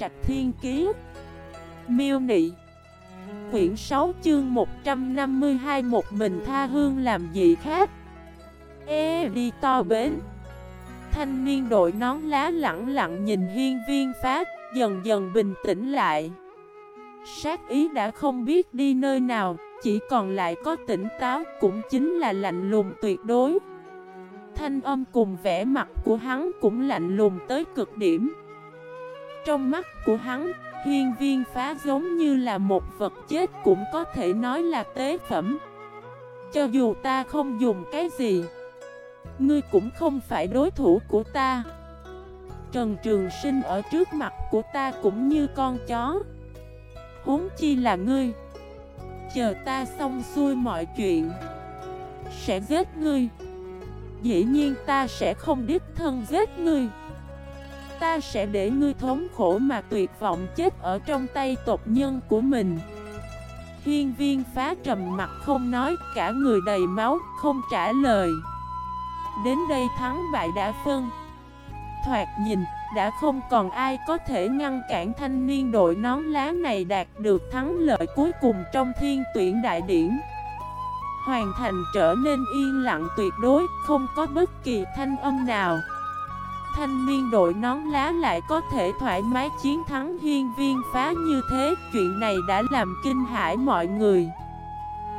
Trạch Thiên Kiế Miêu Nị. Quyển 6 chương 152 Một mình tha hương làm gì khác? Ê, đi to bến. Thanh niên đội nón lá lặng lặng nhìn hiên viên phát Dần dần bình tĩnh lại. Sát ý đã không biết đi nơi nào, Chỉ còn lại có tỉnh táo, Cũng chính là lạnh lùng tuyệt đối. Thanh âm cùng vẻ mặt của hắn cũng lạnh lùng tới cực điểm. Trong mắt của hắn, Hiên viên phá giống như là một vật chết cũng có thể nói là tế phẩm. Cho dù ta không dùng cái gì, Ngươi cũng không phải đối thủ của ta. Trần Trường Sinh ở trước mặt của ta cũng như con chó. Huống chi là ngươi. Chờ ta xong xuôi mọi chuyện, Sẽ giết ngươi. Dĩ nhiên ta sẽ không đích thân giết ngươi. Ta sẽ để ngươi thống khổ mà tuyệt vọng chết ở trong tay tộc nhân của mình. Hiên viên phá trầm mặt không nói Cả người đầy máu không trả lời. Đến đây thắng bại đã phân. Thoạt nhìn đã không còn ai có thể ngăn cản thanh niên đội nón lá này đạt được thắng lợi cuối cùng trong thiên tuyển đại điển. Hoàn thành trở nên yên lặng tuyệt đối, không có bất kỳ thanh âm nào. Thanh niên đội nón lá lại có thể thoải mái chiến thắng hiên viên phá như thế. Chuyện này đã làm kinh hãi mọi người.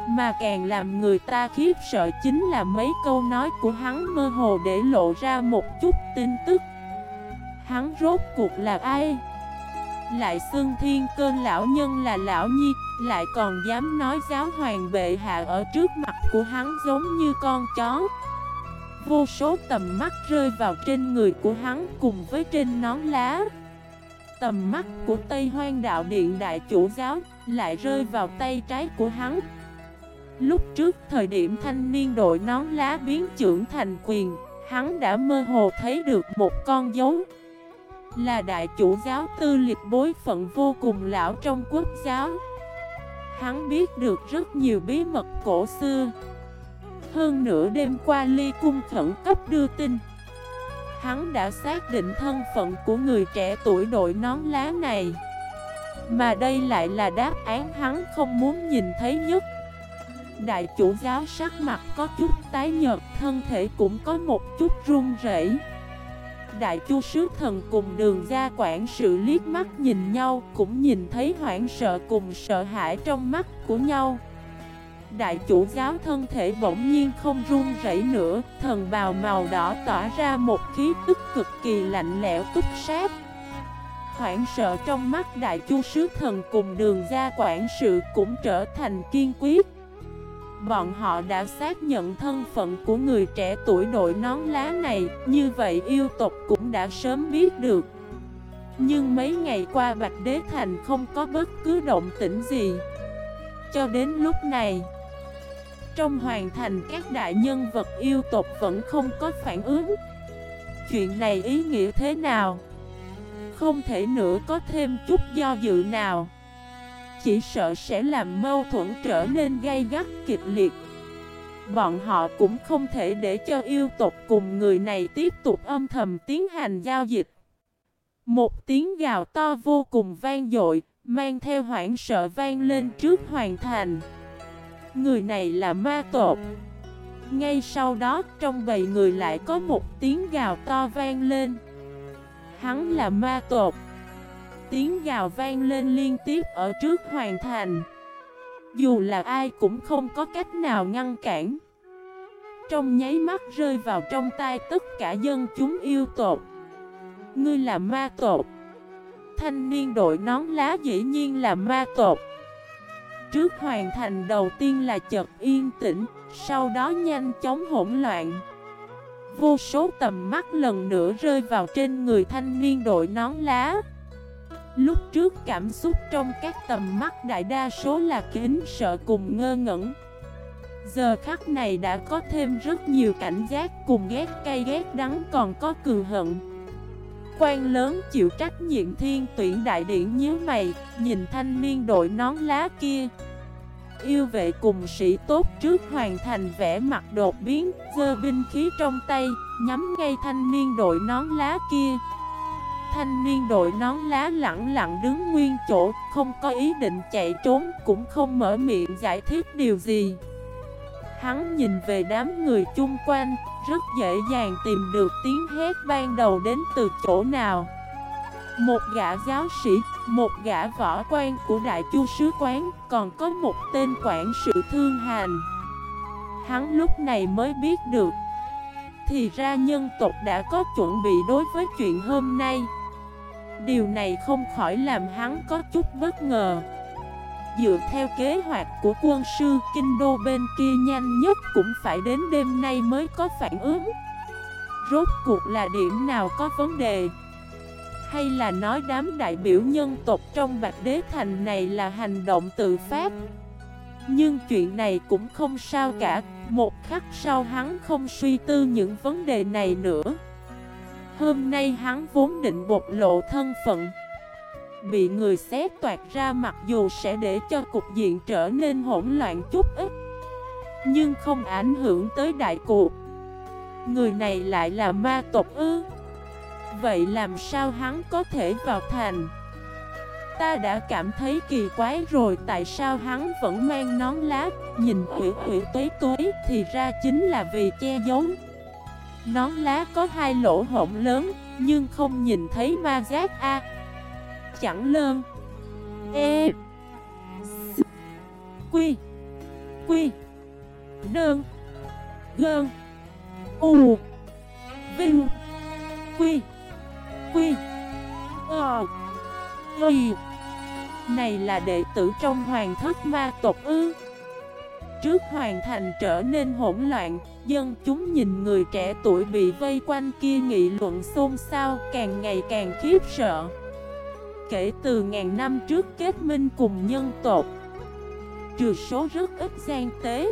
Mà càng làm người ta khiếp sợ chính là mấy câu nói của hắn mơ hồ để lộ ra một chút tin tức. Hắn rốt cuộc là ai? Lại xưng thiên cơn lão nhân là lão nhi, Lại còn dám nói giáo hoàng bệ hạ ở trước mặt của hắn giống như con chó. Vô số tầm mắt rơi vào trên người của hắn cùng với trên nón lá. Tầm mắt của Tây Hoang Đạo Điện Đại Chủ Giáo lại rơi vào tay trái của hắn. Lúc trước thời điểm thanh niên đội nón lá biến trưởng thành quyền, Hắn đã mơ hồ thấy được một con dấu. Là đại chủ giáo tư liệt bối phận vô cùng lão trong quốc giáo. Hắn biết được rất nhiều bí mật cổ xưa. Hơn nửa đêm qua ly cung khẩn cấp đưa tin. Hắn đã xác định thân phận của người trẻ tuổi đội nón lá này. Mà đây lại là đáp án hắn không muốn nhìn thấy nhất. Đại chủ giáo sắc mặt có chút tái nhợt, Thân thể cũng có một chút run rẩy. Đại chu sứ thần cùng đường ra quản sự liếc mắt nhìn nhau, Cũng nhìn thấy hoảng sợ cùng sợ hãi trong mắt của nhau. Đại chủ giáo thân thể bỗng nhiên không run rẩy nữa, Thần bào màu đỏ tỏa ra một khí tức cực kỳ lạnh lẽo túc sát. Hoảng sợ trong mắt đại chu sứ thần cùng đường ra quản sự cũng trở thành kiên quyết. Bọn họ đã xác nhận thân phận của người trẻ tuổi đội nón lá này, Như vậy yêu tộc cũng đã sớm biết được. Nhưng mấy ngày qua Bạch Đế Thành không có bất cứ động tĩnh gì. Cho đến lúc này trong hoàn thành các đại nhân vật yêu tộc vẫn không có phản ứng. Chuyện này ý nghĩa thế nào? Không thể nữa có thêm chút do dự nào. Chỉ sợ sẽ làm mâu thuẫn trở nên gay gắt kịch liệt. Bọn họ cũng không thể để cho yêu tộc cùng người này tiếp tục âm thầm tiến hành giao dịch. Một tiếng gào to vô cùng vang dội, Mang theo hoảng sợ vang lên trước hoàn thành. Người này là ma tộc. Ngay sau đó, trong bầy người lại có một tiếng gào to vang lên. Hắn là ma tộc. Tiếng gào vang lên liên tiếp ở trước hoàn thành. Dù là ai cũng không có cách nào ngăn cản. Trong nháy mắt rơi vào trong tay tất cả dân chúng yêu tột Ngươi là ma tột Thanh niên đội nón lá dĩ nhiên là ma tột Trước hoàn thành đầu tiên là chợt yên tĩnh, Sau đó nhanh chóng hỗn loạn. Vô số tầm mắt lần nữa rơi vào trên người thanh niên đội nón lá. Lúc trước cảm xúc trong các tầm mắt đại đa số là kính sợ cùng ngơ ngẩn. Giờ khắc này đã có thêm rất nhiều cảnh giác cùng ghét cay ghét đắng còn có cường hận. Quan lớn chịu trách nhiệm thiên tuyển đại điển nhớ mày, Nhìn thanh niên đội nón lá kia. Yêu vệ cùng sĩ tốt trước hoàn thành vẻ mặt đột biến Dơ binh khí trong tay, Nhắm ngay thanh niên đội nón lá kia. Thanh niên đội nón lá lặng lặng đứng nguyên chỗ, Không có ý định chạy trốn, Cũng không mở miệng giải thích điều gì. Hắn nhìn về đám người chung quanh Rất dễ dàng tìm được tiếng hét ban đầu đến từ chỗ nào. Một gã giáo sĩ, một gã võ quan của đại chu sứ quán Còn có một tên quản sự thương hành. Hắn lúc này mới biết được Thì ra nhân tộc đã có chuẩn bị đối với chuyện hôm nay. Điều này không khỏi làm hắn có chút bất ngờ. Dựa theo kế hoạch của quân sư Kinh đô bên kia nhanh nhất cũng phải đến đêm nay mới có phản ứng. Rốt cuộc là điểm nào có vấn đề? Hay là nói đám đại biểu nhân tộc trong Bạch Đế Thành này là hành động tự phát? Nhưng chuyện này cũng không sao cả. Một khắc sau hắn không suy tư những vấn đề này nữa. Hôm nay hắn vốn định bộc lộ thân phận Bị người xé toạt ra mặc dù sẽ để cho cục diện trở nên hỗn loạn chút ít, Nhưng không ảnh hưởng tới đại cuộc. Người này lại là ma tộc ư? Vậy làm sao hắn có thể vào thành? Ta đã cảm thấy kỳ quái rồi, Tại sao hắn vẫn mang nón lá, Nhìn ủy ủy tuế tuế Thì ra chính là vì che giấu? Nón lá có hai lỗ hổng lớn, Nhưng không nhìn thấy ma giác A. Chẳng lơn E Quy Quy Đơn Gơn, U, Vinh, Quy Quy Ờ Quy Này là đệ tử trong hoàng thất ma tộc ư? Trước hoàn thành trở nên hỗn loạn, Dân chúng nhìn người trẻ tuổi bị vây quanh kia nghị luận xôn xao, Càng ngày càng khiếp sợ. Kể từ ngàn năm trước kết minh cùng nhân tộc. Trừ số rất ít gian tế,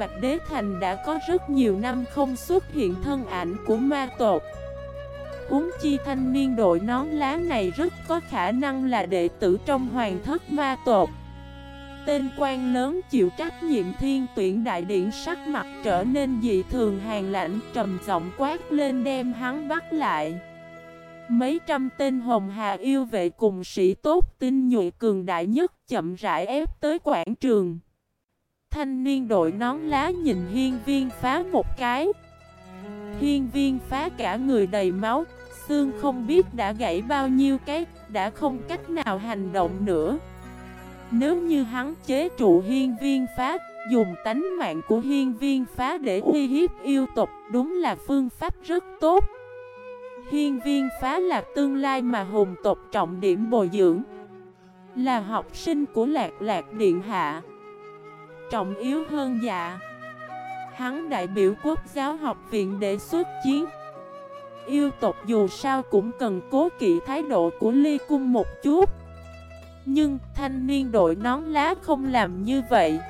Bạch Đế Thành đã có rất nhiều năm không xuất hiện thân ảnh của ma tộc. Uống chi thanh niên đội nón lá này rất có khả năng là đệ tử trong hoàng thất ma tộc. Tên quan lớn chịu trách nhiệm thiên tuyển đại điện sắc mặt trở nên dị thường hàng lạnh trầm giọng quát lên đem hắn bắt lại. Mấy trăm tên hồng hà yêu vệ cùng sĩ tốt tinh nhuệ cường đại nhất chậm rãi ép tới quảng trường. Thanh niên đội nón lá nhìn hiên viên phá một cái. Hiên viên phá cả người đầy máu, Xương không biết đã gãy bao nhiêu cái, Đã không cách nào hành động nữa. Nếu như hắn chế trụ hiên viên phá, Dùng tánh mạng của hiên viên phá để uy hiếp yêu tộc, Đúng là phương pháp rất tốt. Hiên viên phá là tương lai mà hùng tộc trọng điểm bồi dưỡng. Là học sinh của lạc lạc điện hạ. Trọng yếu hơn dạ. Hắn đại biểu quốc giáo học viện để xuất chiến. Yêu tộc dù sao cũng cần cố kỵ thái độ của ly cung một chút. Nhưng thanh niên đội nón lá không làm như vậy.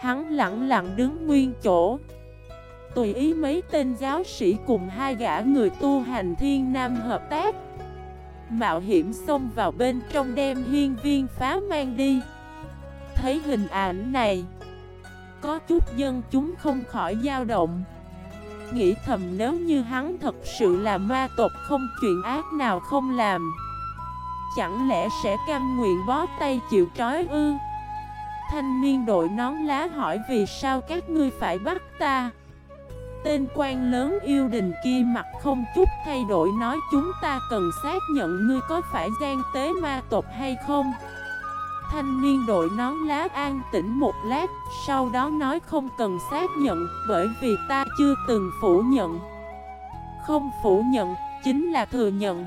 Hắn lặng lặng đứng nguyên chỗ. Tùy ý mấy tên giáo sĩ cùng hai gã người tu hành thiên nam hợp tác. Mạo hiểm xông vào bên trong đem hiên viên phá mang đi. Thấy hình ảnh này, Có chút dân chúng không khỏi dao động. Nghĩ thầm nếu như hắn thật sự là ma tộc không chuyện ác nào không làm, Chẳng lẽ sẽ cam nguyện bó tay chịu trói ư? Thanh niên đội nón lá hỏi vì sao các ngươi phải bắt ta? Tên quan lớn yêu đình kia mặt không chút thay đổi nói chúng ta cần xác nhận ngươi có phải gian tế ma tộc hay không. Thanh niên đội nón lá an tĩnh một lát, Sau đó nói không cần xác nhận Bởi vì ta chưa từng phủ nhận. Không phủ nhận, Chính là thừa nhận.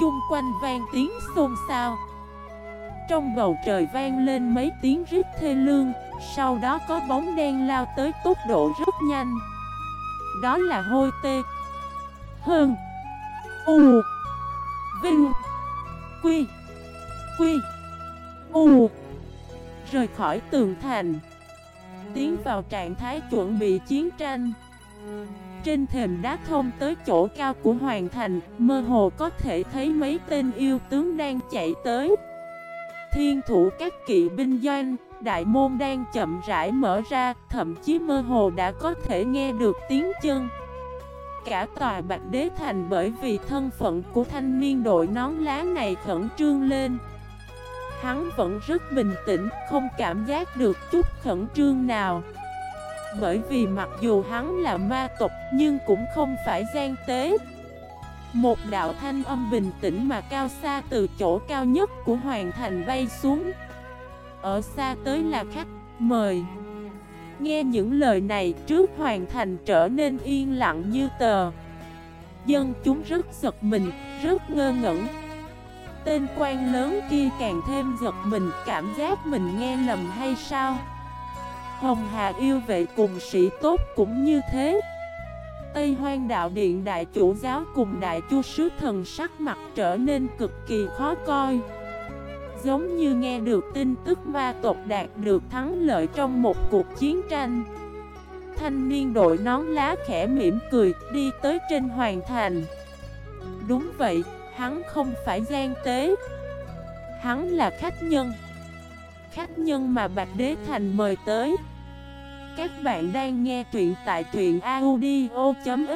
Chung quanh vang tiếng xôn xao. Trong bầu trời vang lên mấy tiếng rít thê lương, Sau đó có bóng đen lao tới tốc độ rất nhanh đó là hôi tê. Hơn U. Vinh. Quy. Quy. U. Rời khỏi tường thành. Tiến vào trạng thái chuẩn bị chiến tranh. Trên thềm đá thông tới chỗ cao của hoàng thành, Mơ hồ có thể thấy mấy tên yêu tướng đang chạy tới. Thiên thủ các kỵ binh doanh. Đại môn đang chậm rãi mở ra Thậm chí mơ hồ đã có thể nghe được tiếng chân. Cả tòa Bạch Đế Thành bởi vì thân phận của thanh niên đội nón lá này khẩn trương lên. Hắn vẫn rất bình tĩnh, không cảm giác được chút khẩn trương nào. Bởi vì mặc dù hắn là ma tộc nhưng cũng không phải gian tế. Một đạo thanh âm bình tĩnh mà cao xa từ chỗ cao nhất của Hoàng Thành bay xuống. Ở xa tới là khách, mời. Nghe những lời này trước hoàn Thành trở nên yên lặng như tờ. Dân chúng rất giật mình, rất ngơ ngẩn. Tên quan lớn kia càng thêm giật mình Cảm giác mình nghe lầm hay sao? Hồng Hà yêu vệ cùng sĩ tốt cũng như thế. Tây Hoang Đạo Điện Đại Chủ Giáo cùng Đại Chu Sứ Thần sắc mặt trở nên cực kỳ khó coi. Giống như nghe được tin tức ma tộc đạt được thắng lợi trong một cuộc chiến tranh. Thanh niên đội nón lá khẽ mỉm cười đi tới trên hoàng thành. Đúng vậy, hắn không phải gian tế. Hắn là khách nhân. Khách nhân mà Bạch Đế Thành mời tới. Các bạn đang nghe truyện tại truyện audio.fif